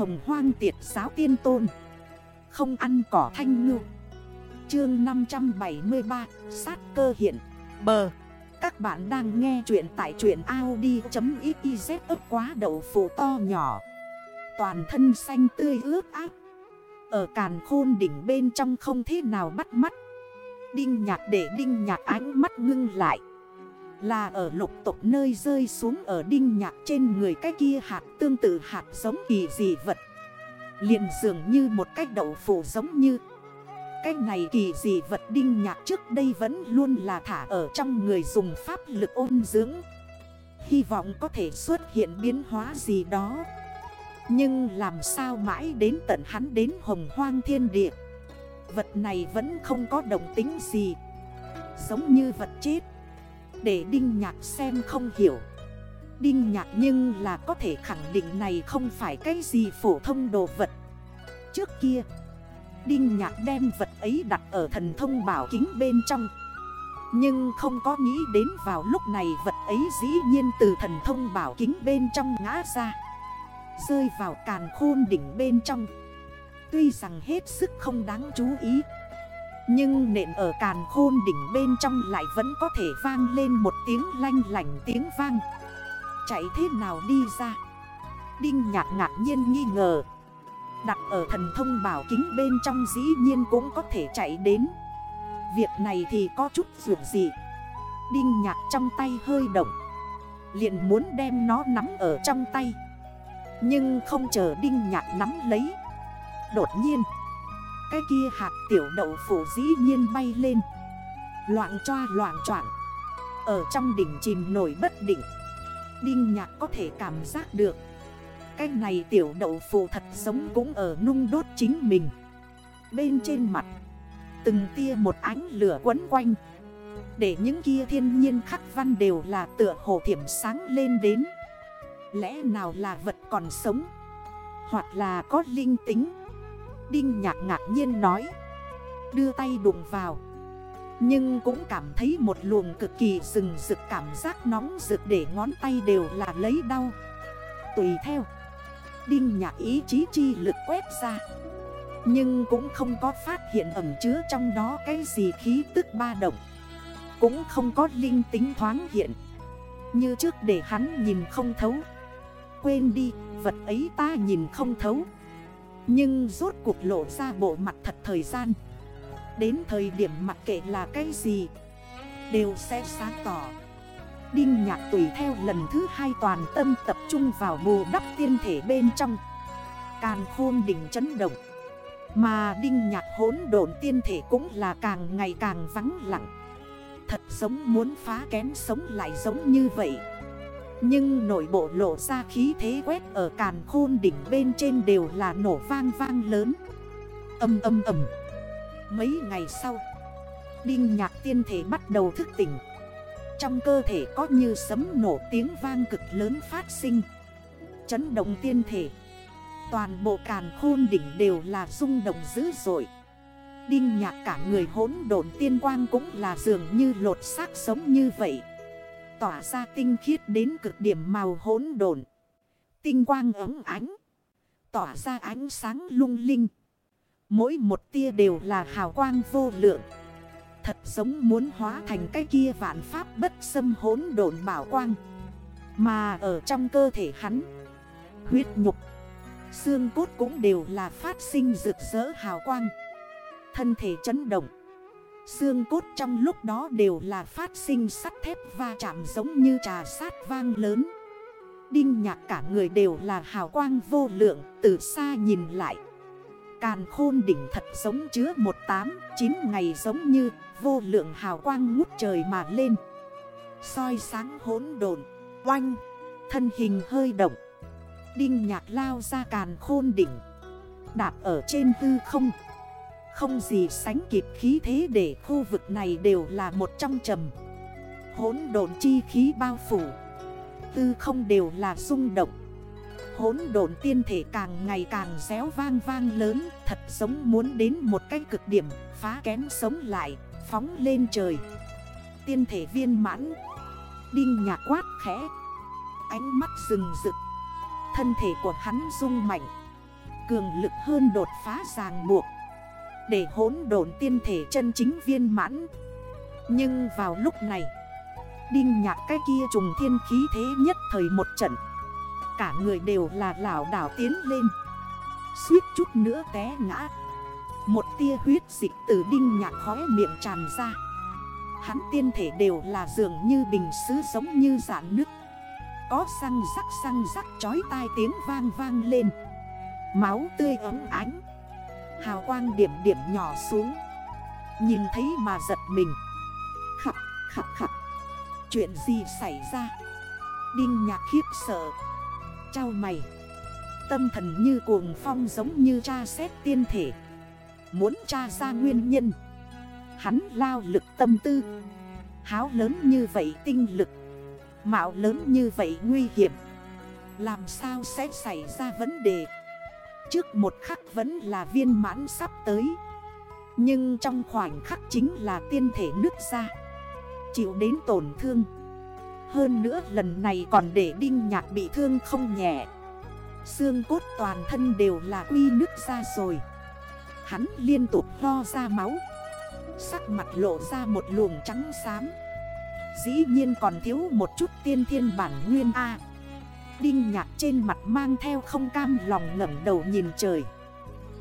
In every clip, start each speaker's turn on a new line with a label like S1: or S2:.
S1: hồng hoang tiệt giáo tiên tôn. Không ăn cỏ thanh ngư. Chương 573 Sát cơ hiện. Bờ. Các bạn đang nghe chuyện tại truyện Audi.xyz ức quá đậu phụ to nhỏ. Toàn thân xanh tươi ướt áp Ở càn khôn đỉnh bên trong không thế nào bắt mắt. Đinh nhạc để đinh nhạc ánh mắt ngưng lại. Là ở lục tộc nơi rơi xuống ở đinh nhạc trên người cái kia hạt tương tự hạt giống kỳ dị vật. Liền dường như một cái đậu phủ giống như. Cái này kỳ dị vật đinh nhạc trước đây vẫn luôn là thả ở trong người dùng pháp lực ôn dưỡng. Hy vọng có thể xuất hiện biến hóa gì đó. Nhưng làm sao mãi đến tận hắn đến hồng hoang thiên địa. Vật này vẫn không có đồng tính gì. Giống như vật chết. Để Đinh Nhạc xem không hiểu. Đinh Nhạc nhưng là có thể khẳng định này không phải cái gì phổ thông đồ vật. Trước kia, Đinh Nhạc đem vật ấy đặt ở thần thông bảo kính bên trong. Nhưng không có nghĩ đến vào lúc này vật ấy dĩ nhiên từ thần thông bảo kính bên trong ngã ra. Rơi vào càn khôn đỉnh bên trong. Tuy rằng hết sức không đáng chú ý nhưng nện ở càn khôn đỉnh bên trong lại vẫn có thể vang lên một tiếng lanh lành tiếng vang. Chạy thế nào đi ra? Đinh nhạc ngạc nhiên nghi ngờ. Đặt ở thần thông bảo kính bên trong dĩ nhiên cũng có thể chạy đến. Việc này thì có chút dù gì. Đinh nhạc trong tay hơi động. Liền muốn đem nó nắm ở trong tay. Nhưng không chờ đinh nhạc nắm lấy. Đột nhiên cái kia hạt tiểu đậu phủ dĩ nhiên bay lên. Loạn choa loạn choạng. Ở trong đỉnh chìm nổi bất định. Đinh nhạc có thể cảm giác được. Cái này tiểu đậu phủ thật sống cũng ở nung đốt chính mình. Bên trên mặt, Từng tia một ánh lửa quấn quanh. Để những kia thiên nhiên khắc văn đều là tựa hồ thiểm sáng lên đến. Lẽ nào là vật còn sống? Hoặc là có linh tính? Đinh nhạc ngạc nhiên nói. Đưa tay đụng vào. Nhưng cũng cảm thấy một luồng cực kỳ rừng rực cảm giác nóng rực để ngón tay đều là lấy đau. Tùy theo. Đinh nhạc ý chí chi lực quét ra. Nhưng cũng không có phát hiện ẩm chứa trong đó cái gì khí tức ba động. Cũng không có linh tính thoáng hiện. Như trước để hắn nhìn không thấu. Quên đi, vật ấy ta nhìn không thấu nhưng rốt cuộc lộ ra bộ mặt thật thời gian. Đến thời điểm mặc kệ là cái gì, Đều sẽ sáng tỏ. Đinh nhạc tùy theo lần thứ hai toàn tâm tập trung vào bù đắp tiên thể bên trong. Càng khôn đỉnh chấn động, Mà đinh nhạc hốn độn tiên thể cũng là càng ngày càng vắng lặng. Thật giống muốn phá kén sống lại giống như vậy nhưng nội bộ lộ ra khí thế quét ở càn khôn đỉnh bên trên đều là nổ vang vang lớn. Âm âm âm. Mấy ngày sau, Đinh nhạc tiên thể bắt đầu thức tỉnh. Trong cơ thể có như sấm nổ tiếng vang cực lớn phát sinh. Chấn động tiên thể. Toàn bộ càn khôn đỉnh đều là rung động dữ dội. Đinh nhạc cả người hốn độn tiên quang cũng là dường như lột xác sống như vậy tỏa ra tinh khiết đến cực điểm màu hỗn độn Tinh quang ấm ánh. Tỏa ra ánh sáng lung linh. Mỗi một tia đều là hào quang vô lượng. Thật giống muốn hóa thành cái kia vạn pháp bất xâm hỗn độn bảo quang. Mà ở trong cơ thể hắn. Huyết nhục. Xương cốt cũng đều là phát sinh rực rỡ hào quang. Thân thể chấn động. Xương cốt trong lúc đó đều là phát sinh sắt thép va chạm giống như trà sát vang lớn. Đinh nhạc cả người đều là hào quang vô lượng, từ xa nhìn lại. Càn khôn đỉnh thật giống chứa một tám, chín ngày giống như vô lượng hào quang ngút trời mà lên. Soi sáng hốn đồn Oanh, Thân hình hơi động. Đinh nhạc lao ra càn khôn đỉnh, Đạp ở trên tư không không gì sánh kịp khí thế để khu vực này đều là một trong trầm. Hốn độn chi khí bao phủ. Tư không đều là rung động. Hốn độn tiên thể càng ngày càng réo vang vang lớn, Thật giống muốn đến một cái cực điểm, Phá kén sống lại, Phóng lên trời. Tiên thể viên mãn. Đinh nhạc quát khẽ. Ánh mắt rừng rực. Thân thể của hắn rung mạnh. Cường lực hơn đột phá ràng buộc. Để hỗn độn tiên thể chân chính viên mãn. Nhưng vào lúc này, Đinh nhạc cái kia trùng thiên khí thế nhất thời một trận. Cả người đều là lảo đảo tiến lên. Suýt chút nữa té ngã. Một tia huyết dịch từ đinh nhạc khóe miệng tràn ra. Hắn tiên thể đều là dường như bình xứ giống như dạng nước Có răng rắc răng rắc chói tai tiếng vang vang lên. Máu tươi ấm ánh. Hào quang điểm điểm nhỏ xuống. Nhìn thấy mà giật mình. Khập khập khập. Chuyện gì xảy ra? Đinh nhạc khiếp sợ. Chào mày. Tâm thần như cuồng phong giống như cha xét tiên thể. Muốn tra ra nguyên nhân. Hắn lao lực tâm tư. Háo lớn như vậy tinh lực. Mạo lớn như vậy nguy hiểm. Làm sao sẽ xảy ra vấn đề? Trước một khắc vẫn là viên mãn sắp tới. Nhưng trong khoảnh khắc chính là tiên thể nước ra, Chịu đến tổn thương. Hơn nữa lần này còn để đinh nhạc bị thương không nhẹ. Xương cốt toàn thân đều là uy nước ra rồi. Hắn liên tục lo ra máu. Sắc mặt lộ ra một luồng trắng xám. Dĩ nhiên còn thiếu một chút tiên thiên bản nguyên A. Đinh nhạc trên mặt mang theo không cam lòng ngẩn đầu nhìn trời.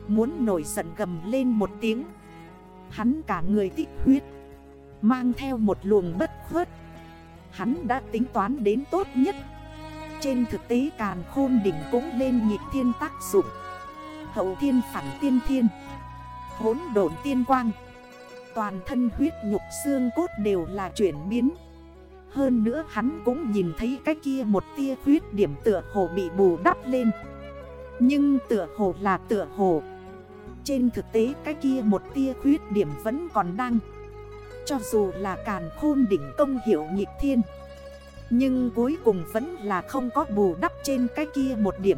S1: Muốn nổi giận gầm lên một tiếng. Hắn cả người tích huyết. Mang theo một luồng bất khuất. Hắn đã tính toán đến tốt nhất. Trên thực tế càn khôn đỉnh cũng lên nhịp thiên tác dụng. Hậu thiên phản tiên thiên. Hốn độn tiên quang. Toàn thân huyết nhục xương cốt đều là chuyển biến. Hơn nữa hắn cũng nhìn thấy cái kia một tia khuyết điểm tựa hồ bị bù đắp lên. Nhưng tựa hồ là tựa hồ. Trên thực tế cái kia một tia khuyết điểm vẫn còn đang. Cho dù là càn khôn đỉnh công hiệu nhịp thiên, Nhưng cuối cùng vẫn là không có bù đắp trên cái kia một điểm.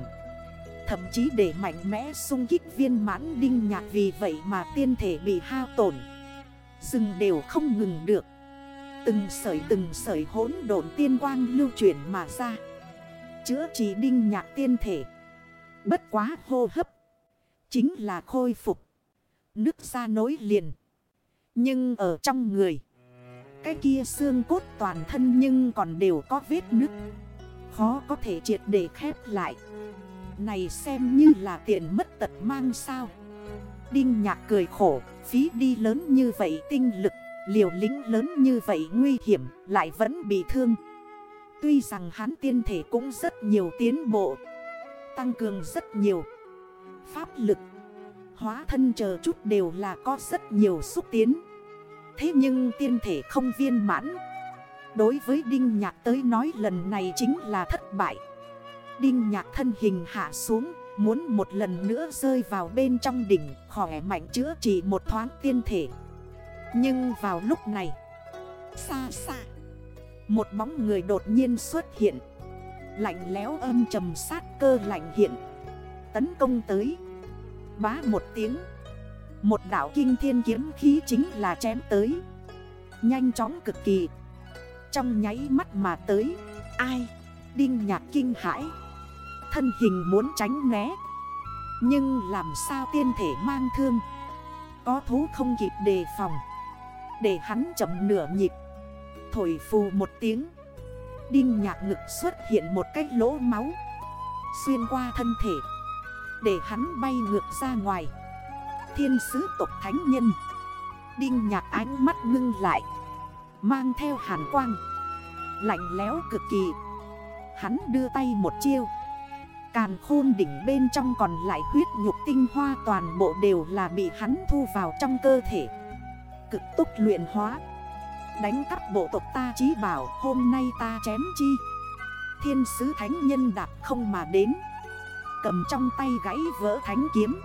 S1: Thậm chí để mạnh mẽ sung kích viên mãn đinh nhạc vì vậy mà tiên thể bị hao tổn. Dừng đều không ngừng được. Từng sợi từng sợi hỗn độn tiên quang lưu chuyển mà ra. Chữa trị đinh nhạc tiên thể. Bất quá hô hấp. Chính là khôi phục. Nước ra nối liền. Nhưng ở trong người, Cái kia xương cốt toàn thân nhưng còn đều có vết nứt. Khó có thể triệt để khép lại. Này xem như là tiện mất tật mang sao. Đinh nhạc cười khổ, Phí đi lớn như vậy tinh lực. Liều lính lớn như vậy nguy hiểm, Lại vẫn bị thương. Tuy rằng hắn tiên thể cũng rất nhiều tiến bộ, Tăng cường rất nhiều Pháp lực, Hóa thân chờ chút đều là có rất nhiều xúc tiến. Thế nhưng tiên thể không viên mãn. Đối với Đinh Nhạc tới nói lần này chính là thất bại. Đinh Nhạc thân hình hạ xuống, Muốn một lần nữa rơi vào bên trong đỉnh, Khỏe mạnh chữa trị một thoáng tiên thể. Nhưng vào lúc này, Xa xa, Một bóng người đột nhiên xuất hiện. Lạnh léo âm trầm sát cơ lạnh hiện, Tấn công tới. Bá một tiếng, Một đảo kinh thiên kiếm khí chính là chém tới. Nhanh chóng cực kỳ. Trong nháy mắt mà tới, Ai? Đinh nhạc kinh hãi. Thân hình muốn tránh né. Nhưng làm sao tiên thể mang thương? Có thú không kịp đề phòng. Để hắn chậm nửa nhịp. Thổi phù một tiếng. Đinh nhạc ngực xuất hiện một cái lỗ máu. Xuyên qua thân thể. Để hắn bay ngược ra ngoài. Thiên sứ tộc thánh nhân. Đinh nhạc ánh mắt ngưng lại. Mang theo hàn quang. Lạnh léo cực kỳ. Hắn đưa tay một chiêu. Càn khôn đỉnh bên trong còn lại huyết nhục tinh hoa toàn bộ đều là bị hắn thu vào trong cơ thể. Cực tốc luyện hóa. Đánh cắp bộ tộc ta chí bảo, hôm nay ta chém chi? Thiên sứ thánh nhân đạp không mà đến. Cầm trong tay gãy vỡ thánh kiếm.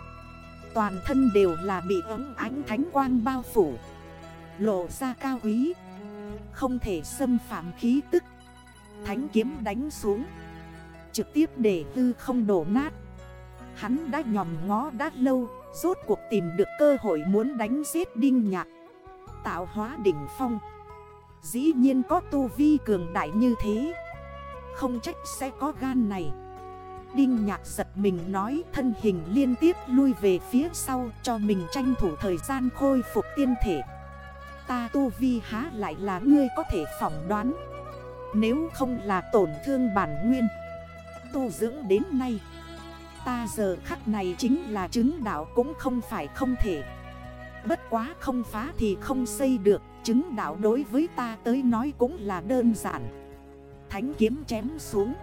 S1: Toàn thân đều là bị ấm ánh thánh quang bao phủ. Lộ ra cao quý. Không thể xâm phạm khí tức. Thánh kiếm đánh xuống. Trực tiếp để tư không đổ nát. Hắn đã nhòm ngó đã lâu, Rốt cuộc tìm được cơ hội muốn đánh giết đinh nhạc. Tạo hóa đỉnh phong. Dĩ nhiên có tu vi cường đại như thế. Không trách sẽ có gan này. Đinh nhạc giật mình nói thân hình liên tiếp lui về phía sau cho mình tranh thủ thời gian khôi phục tiên thể. Ta tu vi há lại là ngươi có thể phỏng đoán. Nếu không là tổn thương bản nguyên, Tu dưỡng đến nay, Ta giờ khắc này chính là chứng đạo cũng không phải không thể. Bất quá không phá thì không xây được, Chứng đạo đối với ta tới nói cũng là đơn giản. Thánh kiếm chém xuống.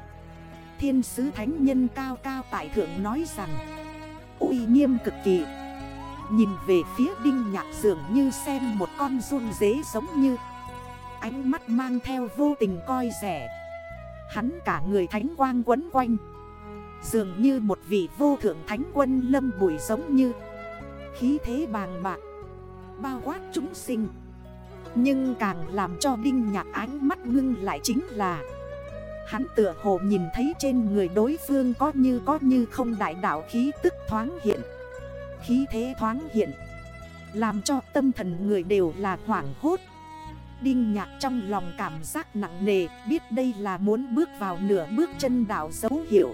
S1: Thiên sứ thánh nhân cao cao tại thượng nói rằng, uy nghiêm cực kỳ. Nhìn về phía đinh nhạc dường như xem một con run dế giống như, Ánh mắt mang theo vô tình coi rẻ. Hắn cả người thánh quang quấn quanh. Dường như một vị vô thượng thánh quân lâm bụi giống như, Khí thế bàng bạc. Bao quát chúng sinh. Nhưng càng làm cho Đinh Nhạc ánh mắt ngưng lại chính là, Hắn tựa hồ nhìn thấy trên người đối phương có như có như không đại đạo khí tức thoáng hiện. Khí thế thoáng hiện, Làm cho tâm thần người đều là hoảng hốt. Đinh nhạc trong lòng cảm giác nặng nề, Biết đây là muốn bước vào nửa bước chân đảo dấu hiệu.